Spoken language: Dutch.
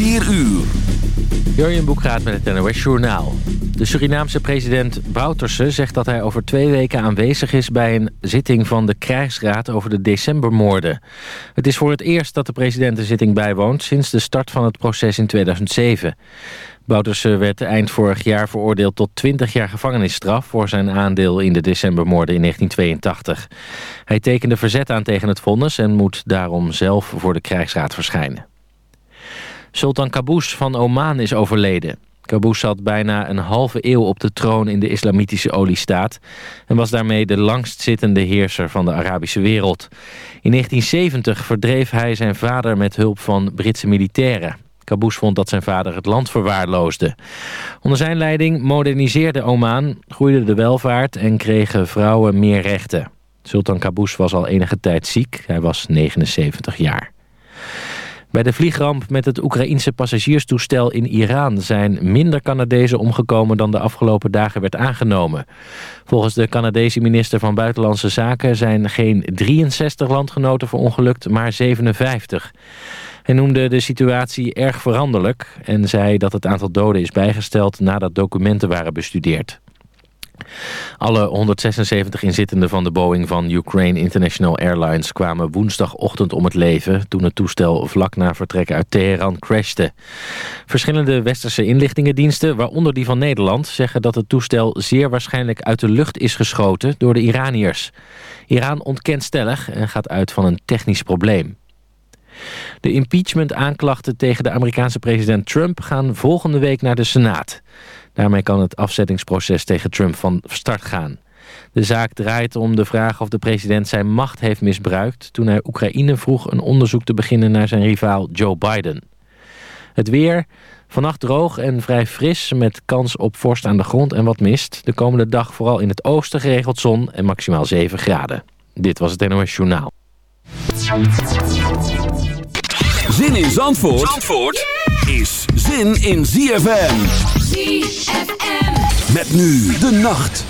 4 uur. Jurjen Boekraat met het NOS Journaal. De Surinaamse president Bouterse zegt dat hij over twee weken aanwezig is... bij een zitting van de krijgsraad over de decembermoorden. Het is voor het eerst dat de president de zitting bijwoont... sinds de start van het proces in 2007. Bouterse werd eind vorig jaar veroordeeld tot 20 jaar gevangenisstraf... voor zijn aandeel in de decembermoorden in 1982. Hij tekende verzet aan tegen het vonnis... en moet daarom zelf voor de krijgsraad verschijnen. Sultan Qaboos van Oman is overleden. Qaboos zat bijna een halve eeuw op de troon in de islamitische oliestaat... en was daarmee de langstzittende heerser van de Arabische wereld. In 1970 verdreef hij zijn vader met hulp van Britse militairen. Qaboos vond dat zijn vader het land verwaarloosde. Onder zijn leiding moderniseerde Oman, groeide de welvaart... en kregen vrouwen meer rechten. Sultan Qaboos was al enige tijd ziek. Hij was 79 jaar. Bij de vliegramp met het Oekraïense passagierstoestel in Iran... zijn minder Canadezen omgekomen dan de afgelopen dagen werd aangenomen. Volgens de Canadese minister van Buitenlandse Zaken... zijn geen 63 landgenoten verongelukt, maar 57. Hij noemde de situatie erg veranderlijk... en zei dat het aantal doden is bijgesteld nadat documenten waren bestudeerd. Alle 176 inzittenden van de Boeing van Ukraine International Airlines kwamen woensdagochtend om het leven toen het toestel vlak na vertrek uit Teheran crashte. Verschillende westerse inlichtingendiensten, waaronder die van Nederland, zeggen dat het toestel zeer waarschijnlijk uit de lucht is geschoten door de Iraniërs. Iran ontkent stellig en gaat uit van een technisch probleem. De impeachment-aanklachten tegen de Amerikaanse president Trump gaan volgende week naar de Senaat. Daarmee kan het afzettingsproces tegen Trump van start gaan. De zaak draait om de vraag of de president zijn macht heeft misbruikt... toen hij Oekraïne vroeg een onderzoek te beginnen naar zijn rivaal Joe Biden. Het weer, vannacht droog en vrij fris met kans op vorst aan de grond en wat mist. De komende dag vooral in het oosten geregeld zon en maximaal 7 graden. Dit was het NOS Journaal. Zin in Zandvoort, Zandvoort is zin in ZFM. Met nu de nacht.